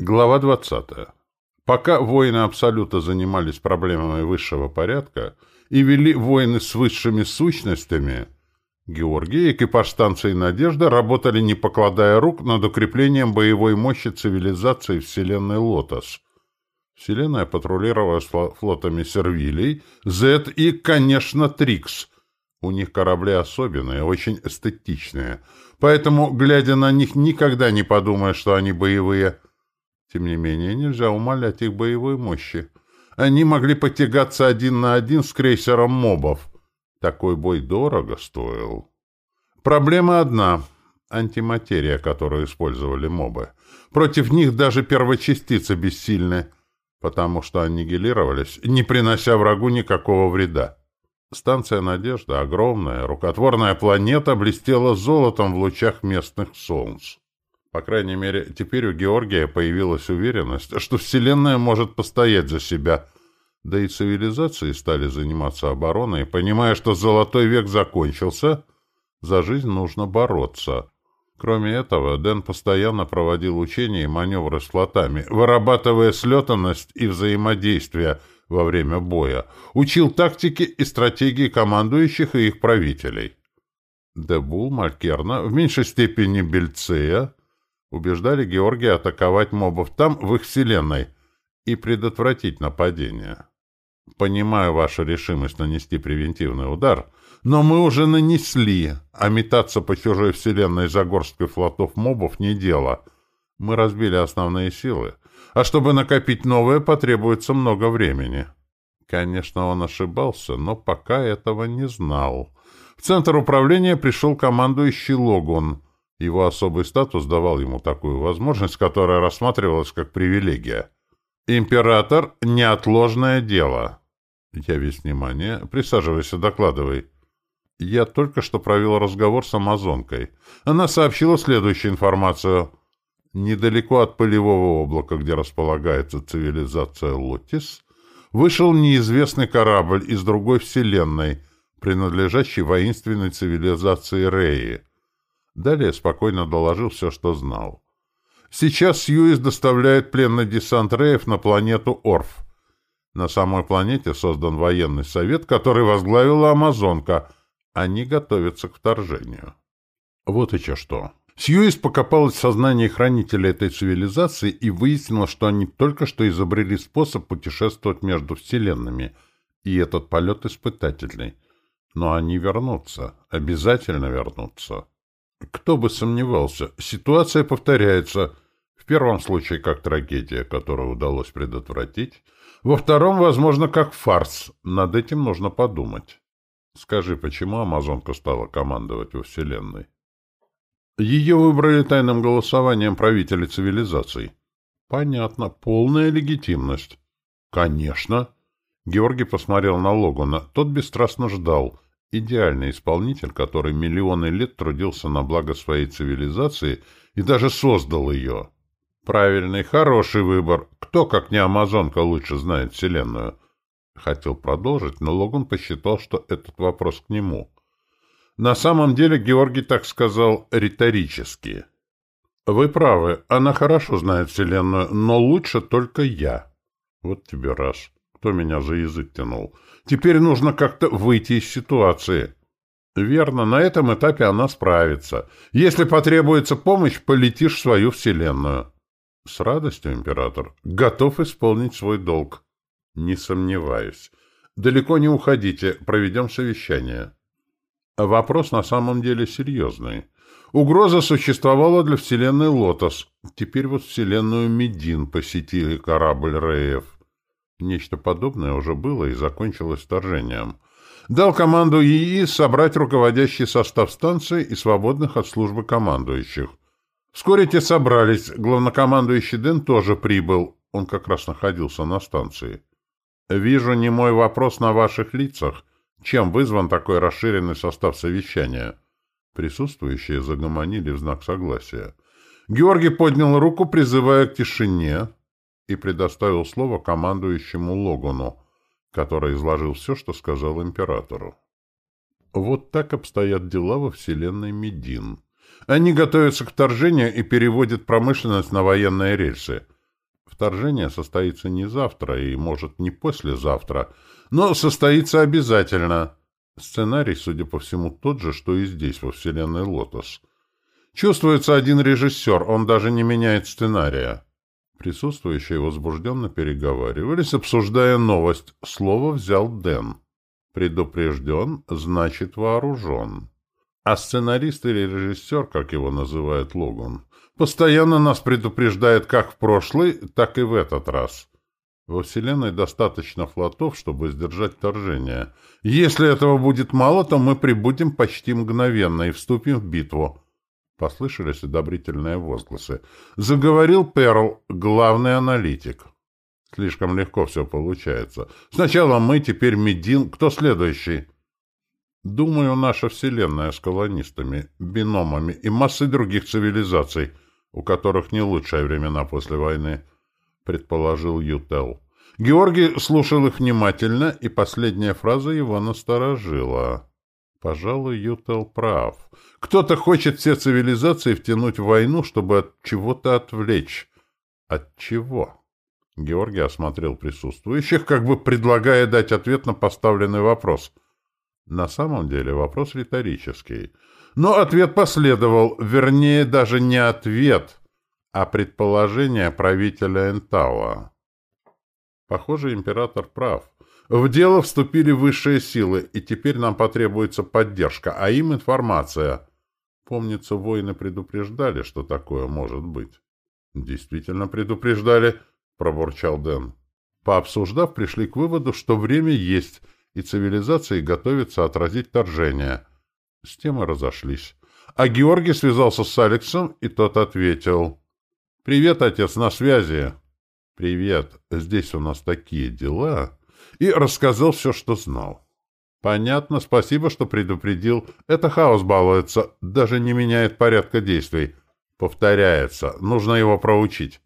Глава 20. Пока воины Абсолюта занимались проблемами высшего порядка и вели войны с высшими сущностями, Георгий и экипаж станции «Надежда» работали, не покладая рук, над укреплением боевой мощи цивилизации Вселенной «Лотос». Вселенная патрулировалась флотами Сервилей, Зет и, конечно, Трикс. У них корабли особенные, очень эстетичные. Поэтому, глядя на них, никогда не подумаешь, что они боевые – тем не менее, нельзя умалять их боевой мощи. Они могли потягаться один на один с крейсером мобов. Такой бой дорого стоил. Проблема одна — антиматерия, которую использовали мобы. Против них даже первочастицы бессильны, потому что аннигилировались, не принося врагу никакого вреда. Станция «Надежда», огромная, рукотворная планета, блестела золотом в лучах местных солнц. По крайней мере, теперь у Георгия появилась уверенность, что Вселенная может постоять за себя. Да и цивилизации стали заниматься обороной, понимая, что Золотой век закончился, за жизнь нужно бороться. Кроме этого, Дэн постоянно проводил учения и маневры с флотами, вырабатывая слетанность и взаимодействие во время боя, учил тактики и стратегии командующих и их правителей. Дебул, Малькерна, в меньшей степени Бельцея, убеждали Георгия атаковать мобов там, в их вселенной, и предотвратить нападение. Понимаю вашу решимость нанести превентивный удар, но мы уже нанесли, а метаться по чужой вселенной за горсткой флотов мобов не дело. Мы разбили основные силы, а чтобы накопить новые, потребуется много времени. Конечно, он ошибался, но пока этого не знал. В центр управления пришел командующий Логун — его особый статус давал ему такую возможность, которая рассматривалась как привилегия. «Император — неотложное дело». Я весь внимание. Присаживайся, докладывай. Я только что провел разговор с амазонкой. Она сообщила следующую информацию. Недалеко от пылевого облака, где располагается цивилизация Лотис, вышел неизвестный корабль из другой вселенной, принадлежащий воинственной цивилизации Реи — Далее спокойно доложил все, что знал. Сейчас Сьюис доставляет пленный десант Реев на планету Орф. На самой планете создан военный совет, который возглавила Амазонка. Они готовятся к вторжению. Вот еще что. Сьюис покопалась в сознании хранителей этой цивилизации и выяснила, что они только что изобрели способ путешествовать между вселенными, и этот полет испытательный. Но они вернутся, обязательно вернутся. Кто бы сомневался, ситуация повторяется. В первом случае как трагедия, которую удалось предотвратить. Во втором, возможно, как фарс. Над этим нужно подумать. Скажи, почему Амазонка стала командовать во Вселенной? Ее выбрали тайным голосованием правителей цивилизаций. Понятно. Полная легитимность. Конечно. Георгий посмотрел на Логуна. Тот бесстрастно ждал. Идеальный исполнитель, который миллионы лет трудился на благо своей цивилизации и даже создал ее. Правильный, хороший выбор. Кто, как не Амазонка, лучше знает Вселенную? Хотел продолжить, но Логун посчитал, что этот вопрос к нему. На самом деле Георгий так сказал риторически. Вы правы, она хорошо знает Вселенную, но лучше только я. Вот тебе раз. Кто меня за язык тянул? Теперь нужно как-то выйти из ситуации. Верно, на этом этапе она справится. Если потребуется помощь, полетишь в свою вселенную. С радостью, император. Готов исполнить свой долг. Не сомневаюсь. Далеко не уходите, проведем совещание. Вопрос на самом деле серьезный. Угроза существовала для вселенной Лотос. Теперь вот вселенную Медин посетили корабль Реев. Нечто подобное уже было и закончилось вторжением. Дал команду ИИ собрать руководящий состав станции и свободных от службы командующих. Вскоре те собрались, главнокомандующий Дэн тоже прибыл, он как раз находился на станции. «Вижу не мой вопрос на ваших лицах. Чем вызван такой расширенный состав совещания?» Присутствующие загомонили в знак согласия. Георгий поднял руку, призывая к тишине, и предоставил слово командующему Логуну, который изложил все, что сказал императору. Вот так обстоят дела во вселенной Медин. Они готовятся к вторжению и переводят промышленность на военные рельсы. Вторжение состоится не завтра и, может, не послезавтра, но состоится обязательно. Сценарий, судя по всему, тот же, что и здесь, во вселенной «Лотос». Чувствуется один режиссер, он даже не меняет сценария. Присутствующие возбужденно переговаривались, обсуждая новость. Слово взял Дэн. Предупрежден, значит вооружен. А сценарист или режиссер, как его называет Логан, постоянно нас предупреждает как в прошлый, так и в этот раз. Во Вселенной достаточно флотов, чтобы сдержать вторжение. Если этого будет мало, то мы прибудем почти мгновенно и вступим в битву. Послышались одобрительные возгласы. Заговорил Перл, главный аналитик. Слишком легко все получается. Сначала мы, теперь Медин. Кто следующий? Думаю, наша Вселенная с колонистами, биномами и массой других цивилизаций, у которых не лучшие времена после войны, предположил Ютел. Георгий слушал их внимательно, и последняя фраза его насторожила. Пожалуй, Ютел прав. Кто-то хочет все цивилизации втянуть в войну, чтобы от чего-то отвлечь. От чего? Георгий осмотрел присутствующих, как бы предлагая дать ответ на поставленный вопрос. На самом деле вопрос риторический. Но ответ последовал, вернее, даже не ответ, а предположение правителя Энтауа. Похоже, император прав. В дело вступили высшие силы, и теперь нам потребуется поддержка, а им информация. Помнится, воины предупреждали, что такое может быть. Действительно предупреждали, пробурчал Дэн. Пообсуждав, пришли к выводу, что время есть, и цивилизации готовятся отразить вторжение. С тем и разошлись. А Георгий связался с Алексом, и тот ответил. «Привет, отец, на связи». «Привет, здесь у нас такие дела» и рассказал все, что знал. Понятно, спасибо, что предупредил. Это хаос балуется, даже не меняет порядка действий. Повторяется, нужно его проучить.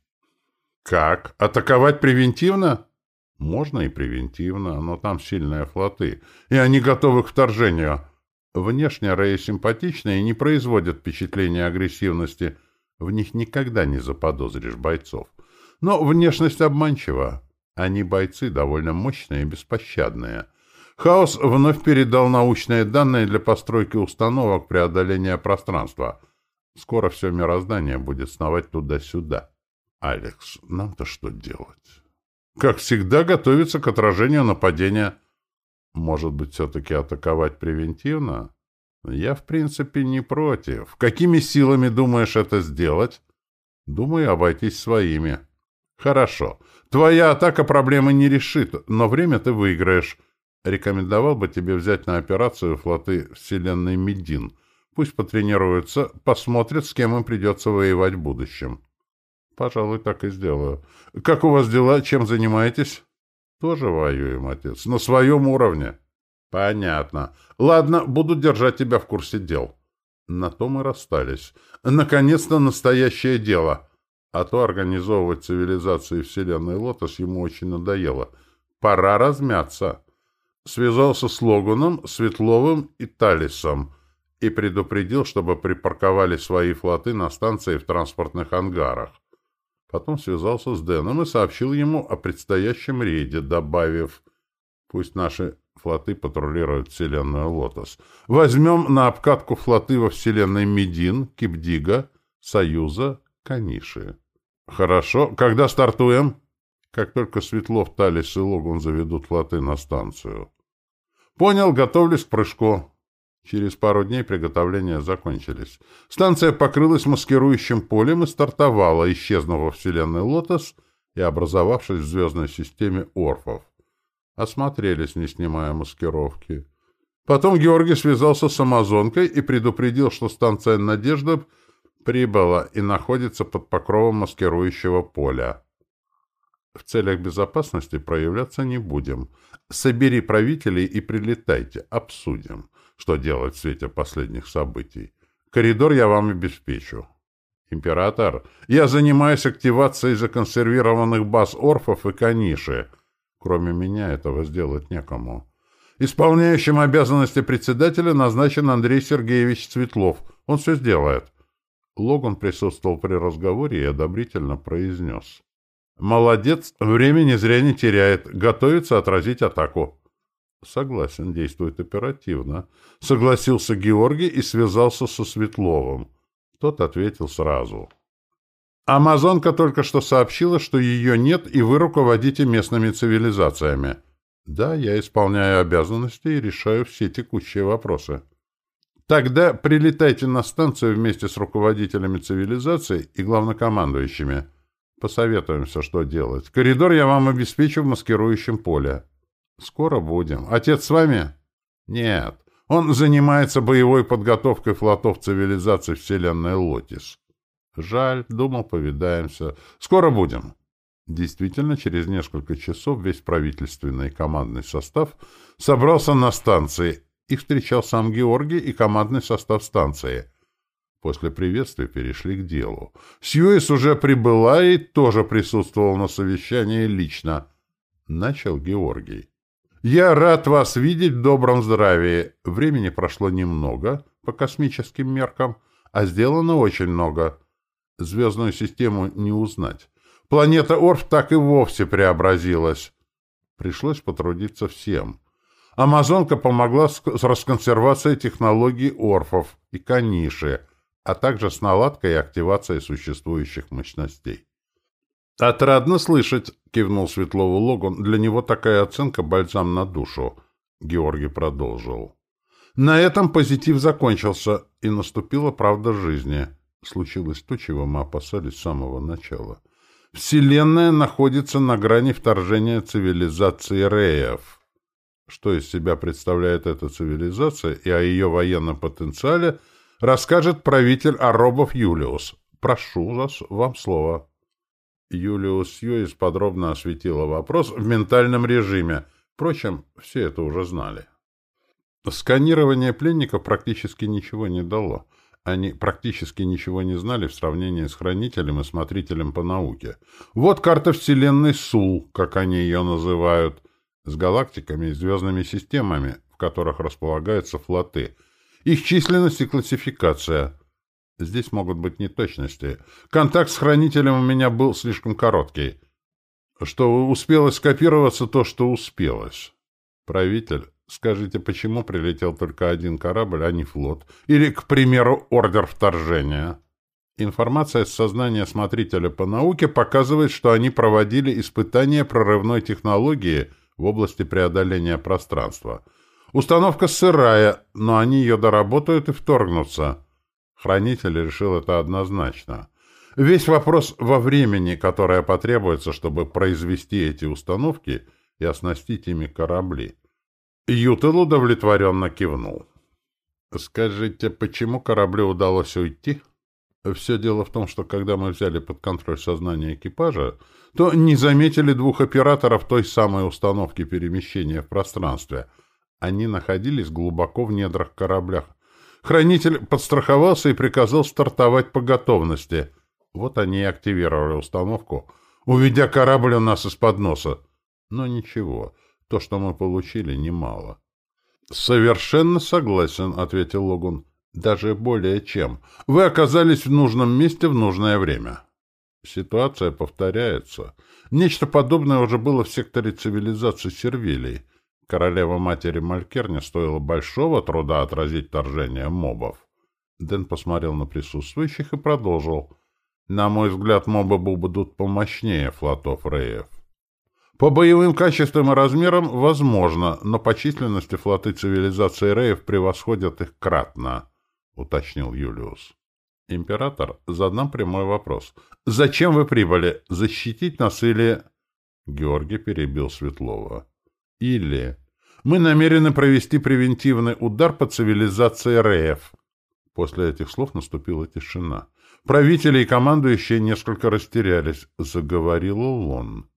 Как? Атаковать превентивно? Можно и превентивно, но там сильные флоты, и они готовы к вторжению. Внешне Реи симпатичные и не производят впечатления агрессивности. В них никогда не заподозришь бойцов. Но внешность обманчива. Они бойцы довольно мощные и беспощадные. Хаос вновь передал научные данные для постройки установок преодоления пространства. Скоро все мироздание будет сновать туда-сюда. Алекс, нам-то что делать? Как всегда, готовиться к отражению нападения. Может быть, все-таки атаковать превентивно? Я, в принципе, не против. Какими силами думаешь это сделать? Думаю, обойтись своими. Хорошо. Твоя атака проблемы не решит, но время ты выиграешь. Рекомендовал бы тебе взять на операцию флоты Вселенной Медин. Пусть потренируются, посмотрят, с кем им придется воевать в будущем. Пожалуй, так и сделаю. Как у вас дела? Чем занимаетесь? Тоже воюем, отец. На своем уровне. Понятно. Ладно, буду держать тебя в курсе дел. На то мы расстались. Наконец-то настоящее дело. А то организовывать цивилизации Вселенной Лотос ему очень надоело. Пора размяться. Связался с Логуном, Светловым и Талисом и предупредил, чтобы припарковали свои флоты на станции в транспортных ангарах. Потом связался с Дэном и сообщил ему о предстоящем рейде, добавив «Пусть наши флоты патрулируют Вселенную Лотос. Возьмем на обкатку флоты во Вселенной Медин, Кипдига, Союза, Каниши. Хорошо. Когда стартуем? Как только Светлов, Талис и Логун заведут флоты на станцию. Понял, готовлюсь к прыжку. Через пару дней приготовления закончились. Станция покрылась маскирующим полем и стартовала, исчезнув во Вселенной Лотос и образовавшись в звездной системе Орфов. Осмотрелись, не снимая маскировки. Потом Георгий связался с Амазонкой и предупредил, что станция «Надежда» прибыла и находится под покровом маскирующего поля. В целях безопасности проявляться не будем. Собери правителей и прилетайте, обсудим, что делать в свете последних событий. Коридор я вам обеспечу. Император, я занимаюсь активацией законсервированных баз орфов и каниши. Кроме меня этого сделать некому. Исполняющим обязанности председателя назначен Андрей Сергеевич Светлов. Он все сделает. Логан присутствовал при разговоре и одобрительно произнес. Молодец, времени зря не теряет, готовится отразить атаку. Согласен, действует оперативно. Согласился Георгий и связался со Светловым. Тот ответил сразу. Амазонка только что сообщила, что ее нет, и вы руководите местными цивилизациями. Да, я исполняю обязанности и решаю все текущие вопросы. Тогда прилетайте на станцию вместе с руководителями цивилизации и главнокомандующими. Посоветуемся, что делать. Коридор я вам обеспечу в маскирующем поле. Скоро будем. Отец с вами? Нет. Он занимается боевой подготовкой флотов цивилизации Вселенной Лотис. Жаль, думал, повидаемся. Скоро будем. Действительно, через несколько часов весь правительственный и командный состав собрался на станции. Их встречал сам Георгий и командный состав станции. После приветствия перешли к делу. Сьюис уже прибыла и тоже присутствовал на совещании лично. Начал Георгий. «Я рад вас видеть в добром здравии. Времени прошло немного, по космическим меркам, а сделано очень много. Звездную систему не узнать. Планета Орф так и вовсе преобразилась. Пришлось потрудиться всем. Амазонка помогла с расконсервацией технологий Орфов и Каниши, а также с наладкой и активацией существующих мощностей. «Отрадно слышать», — кивнул Светлову Логун. «Для него такая оценка — бальзам на душу». Георгий продолжил. На этом позитив закончился, и наступила правда жизни. Случилось то, чего мы опасались с самого начала. Вселенная находится на грани вторжения цивилизации Реев. Что из себя представляет эта цивилизация и о ее военном потенциале, расскажет правитель Аробов Юлиус. Прошу вас, вам слово. Юлиус Юис подробно осветила вопрос в ментальном режиме. Впрочем, все это уже знали. Сканирование пленников практически ничего не дало. Они практически ничего не знали в сравнении с хранителем и смотрителем по науке. Вот карта Вселенной Сул, как они ее называют, с галактиками и звездными системами, в которых располагаются флоты. Их численность и классификация. Здесь могут быть неточности. Контакт с хранителем у меня был слишком короткий. Что успелось скопироваться то, что успелось. Правитель, скажите, почему прилетел только один корабль, а не флот? Или, к примеру, ордер вторжения? Информация с сознания смотрителя по науке показывает, что они проводили испытания прорывной технологии в области преодоления пространства. Установка сырая, но они ее доработают и вторгнутся. Хранитель решил это однозначно. Весь вопрос во времени, которое потребуется, чтобы произвести эти установки и оснастить ими корабли. Ютел удовлетворенно кивнул. «Скажите, почему кораблю удалось уйти?» «Все дело в том, что когда мы взяли под контроль сознание экипажа, то не заметили двух операторов той самой установки перемещения в пространстве. Они находились глубоко в недрах кораблях. Хранитель подстраховался и приказал стартовать по готовности. Вот они и активировали установку, уведя корабль у нас из-под носа. Но ничего, то, что мы получили, немало. «Совершенно согласен», — ответил Логун. «Даже более чем. Вы оказались в нужном месте в нужное время». Ситуация повторяется. Нечто подобное уже было в секторе цивилизации Сервилий. Королева-матери Малькерне стоило большого труда отразить вторжение мобов. Дэн посмотрел на присутствующих и продолжил. На мой взгляд, мобы будут помощнее флотов Реев. По боевым качествам и размерам возможно, но по численности флоты цивилизации Реев превосходят их кратно, уточнил Юлиус. Император задам прямой вопрос. Зачем вы прибыли? Защитить нас или... Георгий перебил Светлова. Или мы намерены провести превентивный удар по цивилизации РФ. После этих слов наступила тишина. Правители и командующие несколько растерялись. Заговорил Лон.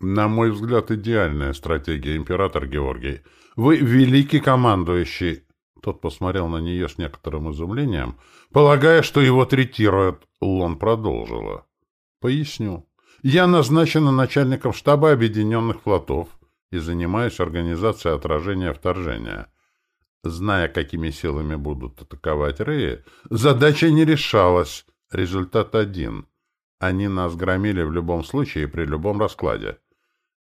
На мой взгляд, идеальная стратегия, император Георгий. Вы великий командующий. Тот посмотрел на нее с некоторым изумлением, полагая, что его третируют. Лон продолжила. Поясню. Я назначена начальником штаба Объединенных флотов и занимаюсь организацией отражения вторжения. Зная, какими силами будут атаковать Реи, задача не решалась. Результат один. Они нас громили в любом случае и при любом раскладе.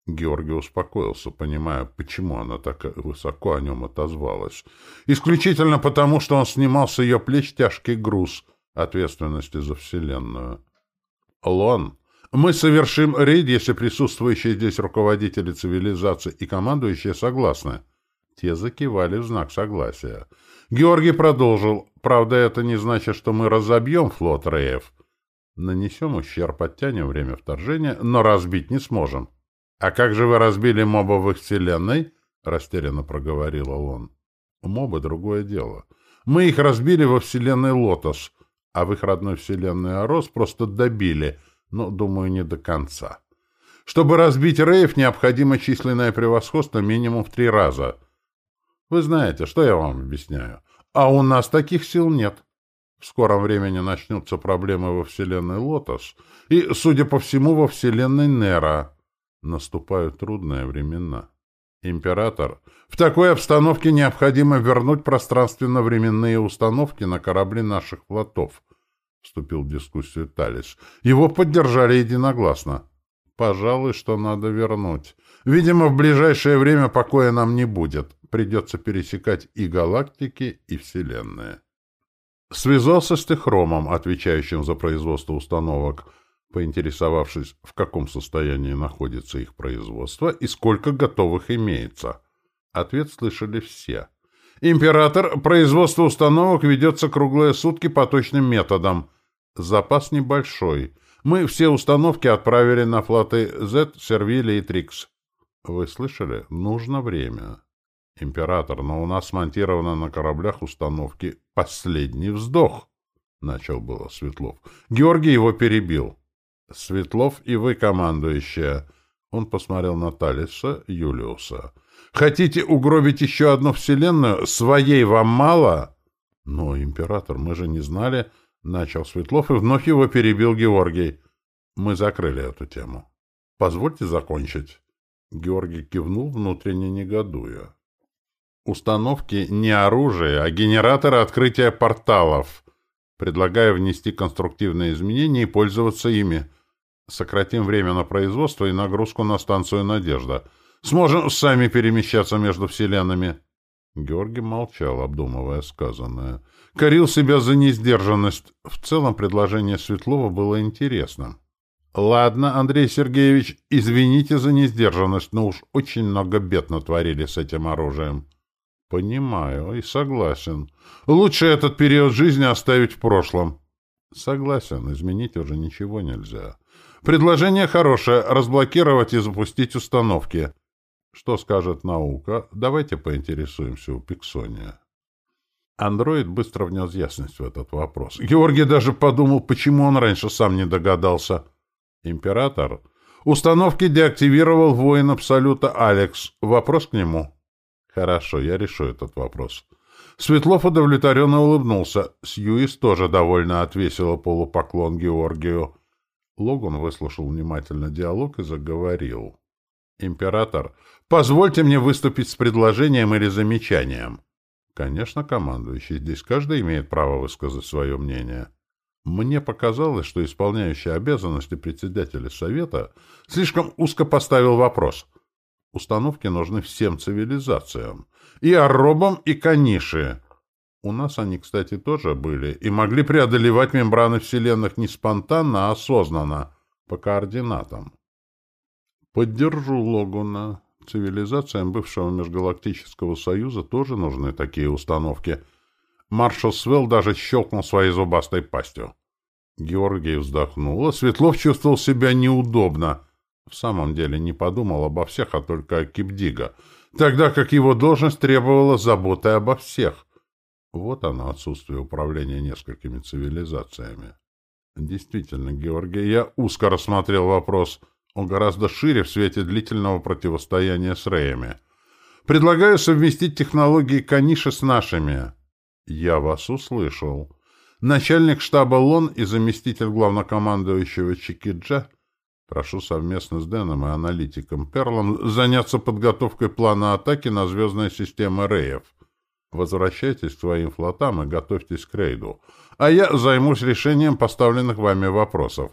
Георгий успокоился, понимая, почему она так высоко о нем отозвалась. Исключительно потому, что он снимал с ее плеч тяжкий груз ответственности за Вселенную. «Лон, мы совершим рейд, если присутствующие здесь руководители цивилизации и командующие согласны». Те закивали в знак согласия. Георгий продолжил. «Правда, это не значит, что мы разобьем флот Реев. Нанесем ущерб, оттянем время вторжения, но разбить не сможем». «А как же вы разбили мобов в их вселенной?» — растерянно проговорил он. «Мобы — другое дело. Мы их разбили во вселенной Лотос, а в их родной вселенной Орос просто добили, но, думаю, не до конца. Чтобы разбить рейв, необходимо численное превосходство минимум в три раза. Вы знаете, что я вам объясняю. А у нас таких сил нет. В скором времени начнутся проблемы во вселенной Лотос и, судя по всему, во вселенной Нера». Наступают трудные времена. Император, в такой обстановке необходимо вернуть пространственно-временные установки на корабли наших флотов, вступил в дискуссию Талис. Его поддержали единогласно. Пожалуй, что надо вернуть. Видимо, в ближайшее время покоя нам не будет. Придется пересекать и галактики, и вселенные. Связался с Техромом, отвечающим за производство установок, поинтересовавшись, в каком состоянии находится их производство и сколько готовых имеется. Ответ слышали все. «Император, производство установок ведется круглые сутки по точным методам. Запас небольшой. Мы все установки отправили на флоты Z, Сервили и Трикс». «Вы слышали? Нужно время». «Император, но у нас смонтировано на кораблях установки «Последний вздох», — начал было Светлов. Георгий его перебил. Светлов и вы, командующая. Он посмотрел на Талиса, Юлиуса. Хотите угробить еще одну вселенную? Своей вам мало? Но, император, мы же не знали... Начал Светлов, и вновь его перебил Георгий. Мы закрыли эту тему. Позвольте закончить. Георгий кивнул, внутренне негодуя. Установки не оружие, а генераторы открытия порталов. Предлагаю внести конструктивные изменения и пользоваться ими. Сократим время на производство и нагрузку на станцию «Надежда». Сможем сами перемещаться между вселенными». Георгий молчал, обдумывая сказанное. Корил себя за несдержанность. В целом предложение Светлова было интересным. «Ладно, Андрей Сергеевич, извините за несдержанность, но уж очень много бед натворили с этим оружием». «Понимаю и согласен. Лучше этот период жизни оставить в прошлом». «Согласен, изменить уже ничего нельзя». Предложение хорошее — разблокировать и запустить установки. Что скажет наука? Давайте поинтересуемся у Пиксония. Андроид быстро внес ясность в этот вопрос. Георгий даже подумал, почему он раньше сам не догадался. Император установки деактивировал воин Абсолюта Алекс. Вопрос к нему? Хорошо, я решу этот вопрос. Светлов удовлетворенно улыбнулся. Сьюис тоже довольно отвесила полупоклон Георгию. Логан выслушал внимательно диалог и заговорил. «Император, позвольте мне выступить с предложением или замечанием». «Конечно, командующий, здесь каждый имеет право высказать свое мнение». Мне показалось, что исполняющий обязанности председателя Совета слишком узко поставил вопрос. Установки нужны всем цивилизациям. И Арробам, и Каниши. У нас они, кстати, тоже были и могли преодолевать мембраны вселенных не спонтанно, а осознанно, по координатам. Поддержу Логуна. Цивилизациям бывшего Межгалактического Союза тоже нужны такие установки. Маршал Свелл даже щелкнул своей зубастой пастью. Георгий вздохнул, а Светлов чувствовал себя неудобно. В самом деле не подумал обо всех, а только о Кипдига, тогда как его должность требовала заботы обо всех. Вот оно, отсутствие управления несколькими цивилизациями. Действительно, Георгий, я узко рассмотрел вопрос. Он гораздо шире в свете длительного противостояния с Реями. Предлагаю совместить технологии Каниша с нашими. Я вас услышал. Начальник штаба ЛОН и заместитель главнокомандующего Чикиджа прошу совместно с Дэном и аналитиком Перлом заняться подготовкой плана атаки на звездные системы Реев. Возвращайтесь к своим флотам и готовьтесь к рейду. А я займусь решением поставленных вами вопросов.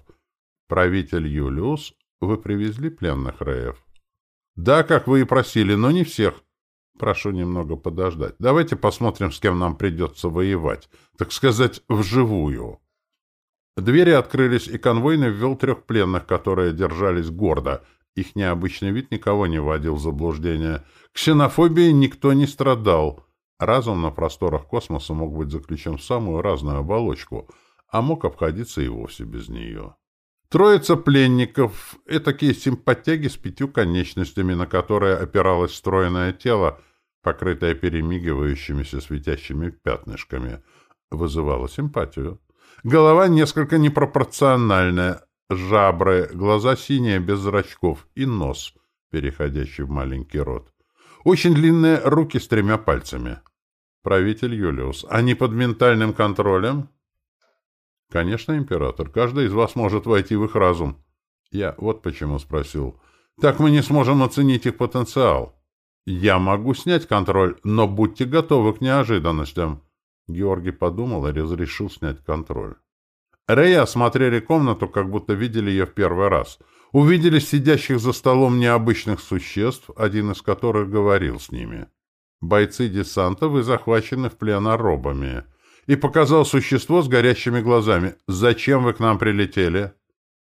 Правитель Юлиус, вы привезли пленных Реев? Да, как вы и просили, но не всех. Прошу немного подождать. Давайте посмотрим, с кем нам придется воевать. Так сказать, вживую. Двери открылись, и конвойный ввел трех пленных, которые держались гордо. Их необычный вид никого не вводил в заблуждение. Ксенофобией никто не страдал. Разум на просторах космоса мог быть заключен в самую разную оболочку, а мог обходиться и вовсе без нее. Троица пленников — этакие симпатяги с пятью конечностями, на которые опиралось стройное тело, покрытое перемигивающимися светящими пятнышками, вызывало симпатию. Голова несколько непропорциональная, жабры, глаза синие без зрачков и нос, переходящий в маленький рот. Очень длинные руки с тремя пальцами. Правитель Юлиус, они под ментальным контролем? Конечно, император. Каждый из вас может войти в их разум. Я вот почему спросил. Так мы не сможем оценить их потенциал. Я могу снять контроль, но будьте готовы к неожиданностям. Георгий подумал и разрешил снять контроль. Рэй осмотрели комнату, как будто видели ее в первый раз. Увидели сидящих за столом необычных существ, один из которых говорил с ними. Бойцы десанта вы захвачены в плен робами и показал существо с горящими глазами. «Зачем вы к нам прилетели?»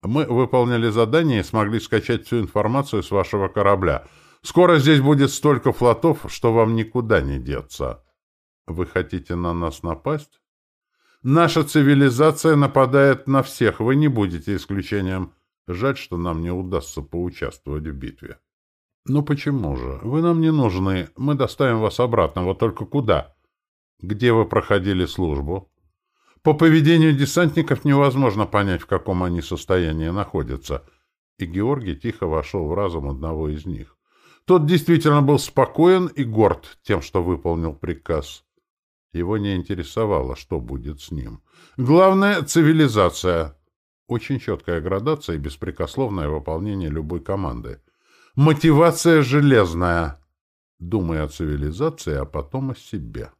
«Мы выполняли задание и смогли скачать всю информацию с вашего корабля. Скоро здесь будет столько флотов, что вам никуда не деться». «Вы хотите на нас напасть?» «Наша цивилизация нападает на всех, вы не будете исключением. Жаль, что нам не удастся поучаствовать в битве». «Ну почему же? Вы нам не нужны. Мы доставим вас обратно. Вот только куда?» Где вы проходили службу? По поведению десантников невозможно понять, в каком они состоянии находятся. И Георгий тихо вошел в разум одного из них. Тот действительно был спокоен и горд тем, что выполнил приказ. Его не интересовало, что будет с ним. Главное — цивилизация. Очень четкая градация и беспрекословное выполнение любой команды. Мотивация железная. Думай о цивилизации, а потом о себе.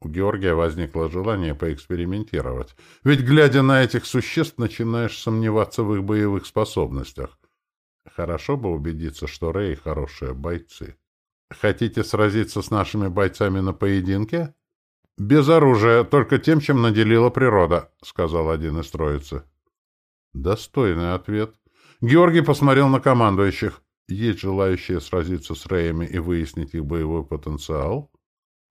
У Георгия возникло желание поэкспериментировать. Ведь, глядя на этих существ, начинаешь сомневаться в их боевых способностях. Хорошо бы убедиться, что Рэй хорошие бойцы. Хотите сразиться с нашими бойцами на поединке? Без оружия, только тем, чем наделила природа, сказал один из троицы. Достойный ответ. Георгий посмотрел на командующих. Есть желающие сразиться с Рэями и выяснить их боевой потенциал?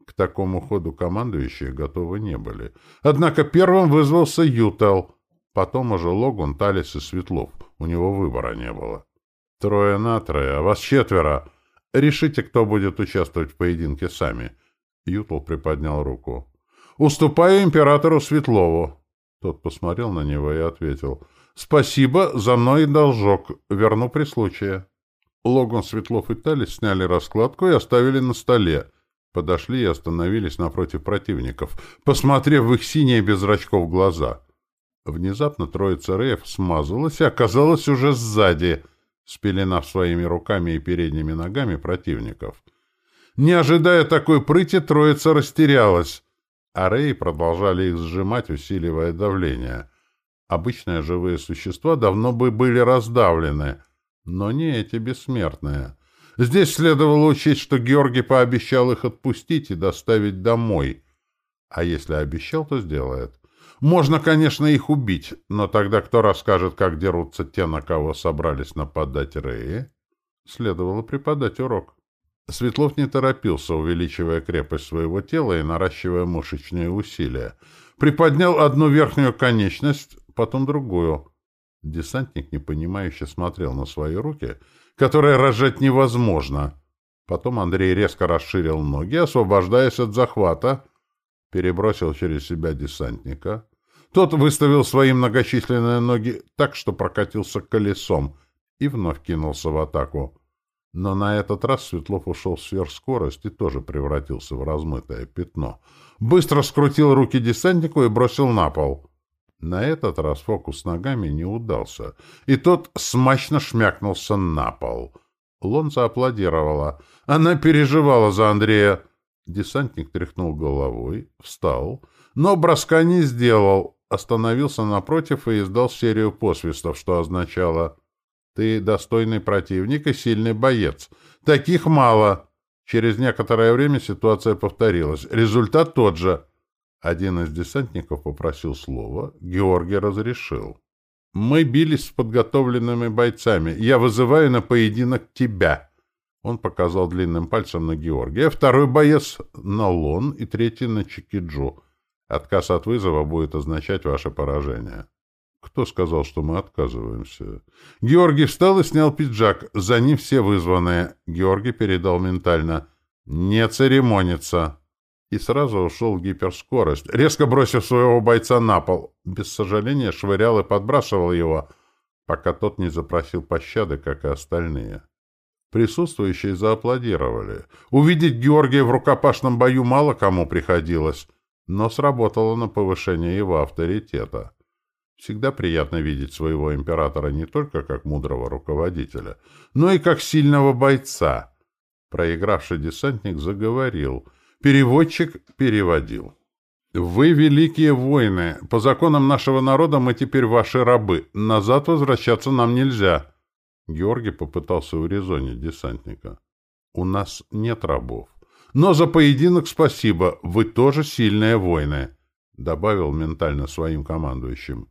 К такому ходу командующие готовы не были. Однако первым вызвался Ютел, потом уже Логун, Талис и Светлов. У него выбора не было. Трое на трое, а вас четверо. Решите, кто будет участвовать в поединке сами. Ютел приподнял руку. «Уступаю императору Светлову». Тот посмотрел на него и ответил. «Спасибо, за мной должок. Верну при случае». Логан, Светлов и Талис сняли раскладку и оставили на столе. Подошли и остановились напротив противников, посмотрев в их синие без зрачков глаза. Внезапно троица Реев смазалась и оказалась уже сзади, спеленав своими руками и передними ногами противников. Не ожидая такой прыти, троица растерялась, а Реи продолжали их сжимать, усиливая давление. Обычные живые существа давно бы были раздавлены, но не эти бессмертные — Здесь следовало учесть, что Георгий пообещал их отпустить и доставить домой. А если обещал, то сделает. Можно, конечно, их убить, но тогда кто расскажет, как дерутся те, на кого собрались нападать Реи? Следовало преподать урок. Светлов не торопился, увеличивая крепость своего тела и наращивая мышечные усилия. Приподнял одну верхнюю конечность, потом другую. Десантник непонимающе смотрел на свои руки — которое разжать невозможно. Потом Андрей резко расширил ноги, освобождаясь от захвата, перебросил через себя десантника. Тот выставил свои многочисленные ноги так, что прокатился колесом, и вновь кинулся в атаку. Но на этот раз Светлов ушел в сверхскорость и тоже превратился в размытое пятно. Быстро скрутил руки десантнику и бросил на пол. На этот раз фокус ногами не удался, и тот смачно шмякнулся на пол. Лонца аплодировала. Она переживала за Андрея. Десантник тряхнул головой, встал, но броска не сделал, остановился напротив и издал серию посвистов, что означало «Ты достойный противник и сильный боец. Таких мало». Через некоторое время ситуация повторилась. Результат тот же. Один из десантников попросил слова. Георгий разрешил. «Мы бились с подготовленными бойцами. Я вызываю на поединок тебя». Он показал длинным пальцем на Георгия. Второй боец — на Лон и третий — на Чикиджу. Отказ от вызова будет означать ваше поражение. Кто сказал, что мы отказываемся? Георгий встал и снял пиджак. За ним все вызванные. Георгий передал ментально. «Не церемониться!» И сразу ушел в гиперскорость, резко бросив своего бойца на пол. Без сожаления швырял и подбрасывал его, пока тот не запросил пощады, как и остальные. Присутствующие зааплодировали. Увидеть Георгия в рукопашном бою мало кому приходилось, но сработало на повышение его авторитета. Всегда приятно видеть своего императора не только как мудрого руководителя, но и как сильного бойца. Проигравший десантник заговорил. Переводчик переводил. «Вы великие воины. По законам нашего народа мы теперь ваши рабы. Назад возвращаться нам нельзя». Георгий попытался урезонить десантника. «У нас нет рабов. Но за поединок спасибо, вы тоже сильные воины», — добавил ментально своим командующим.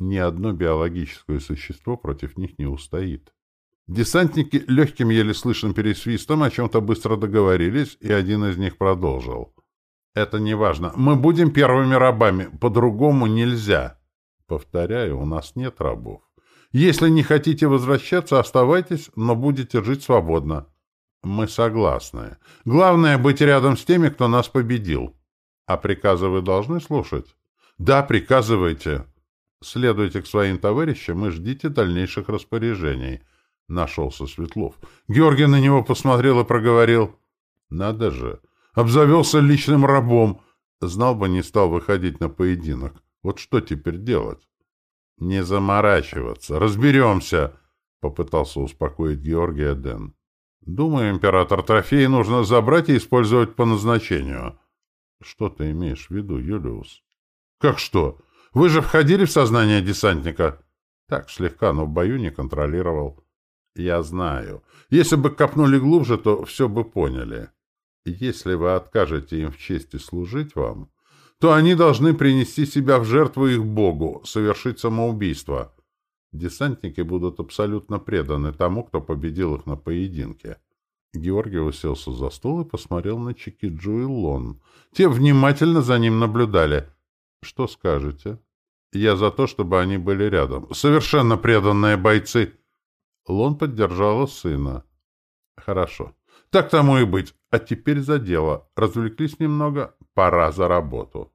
«Ни одно биологическое существо против них не устоит». Десантники легким еле слышным пересвистом о чем-то быстро договорились, и один из них продолжил. «Это не важно. Мы будем первыми рабами. По-другому нельзя». «Повторяю, у нас нет рабов. Если не хотите возвращаться, оставайтесь, но будете жить свободно. Мы согласны. Главное — быть рядом с теми, кто нас победил. А приказы вы должны слушать? Да, приказывайте. Следуйте к своим товарищам и ждите дальнейших распоряжений. Нашелся Светлов. Георгий на него посмотрел и проговорил. Надо же. Обзавелся личным рабом. Знал бы, не стал выходить на поединок. Вот что теперь делать? «Не заморачиваться. Разберемся», — попытался успокоить Георгия Дэн. «Думаю, император, трофеи нужно забрать и использовать по назначению». «Что ты имеешь в виду, Юлиус?» «Как что? Вы же входили в сознание десантника?» «Так, слегка, но в бою не контролировал». «Я знаю. Если бы копнули глубже, то все бы поняли. Если вы откажете им в чести служить вам, то они должны принести себя в жертву их богу, совершить самоубийство. Десантники будут абсолютно преданы тому, кто победил их на поединке. Георгий уселся за стол и посмотрел на Чикиджу и Лон. Те внимательно за ним наблюдали. «Что скажете?» «Я за то, чтобы они были рядом. Совершенно преданные бойцы!» Лон поддержала сына. «Хорошо. Так тому и быть. А теперь за дело. Развлеклись немного. Пора за работу.